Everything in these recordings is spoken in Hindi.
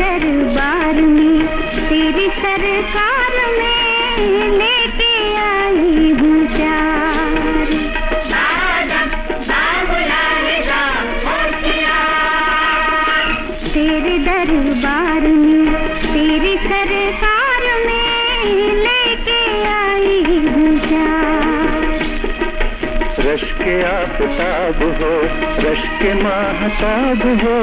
दरबार में तेरी सरकार में लेके आई हूँ चार तेरे दरबार में तेरी सरकार में लेके आई हूँ चार रश के आप हो, रश के माहताब हो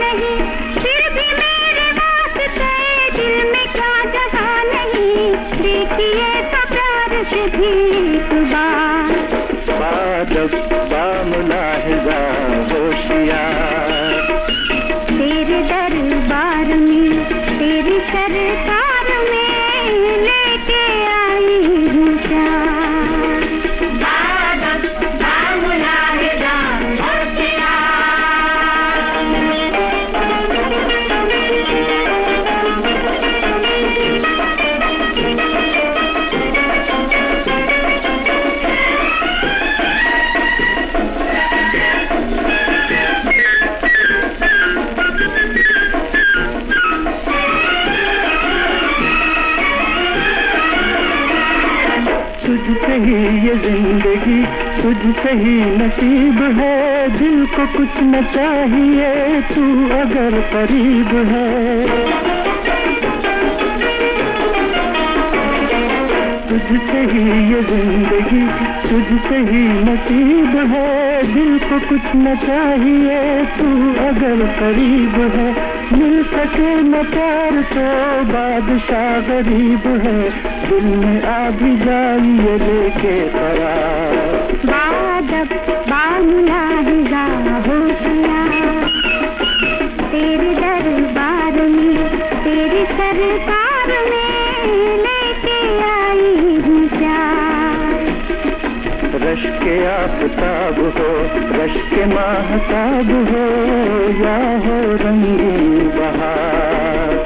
नहीं। ही ये ज़िंदगी तुझसे ही नसीब है दिल को कुछ न चाहिए, तू अगर करीब है। तुझसे ही ये ज़िंदगी, तुझसे ही नसीब है दिल को कुछ न चाहिए, तू अगर करीब है। सके न प्यार तो बादशाह गरीब है। दिल में आ भी जाइए लेके करार बादब बामुलाहिजा होशियार। तेरे दरबार में तेरी सरकार में लेके आई हूँ प्यार। रश के आफताब हो रश के महताब हो या हो रंगीन बहार।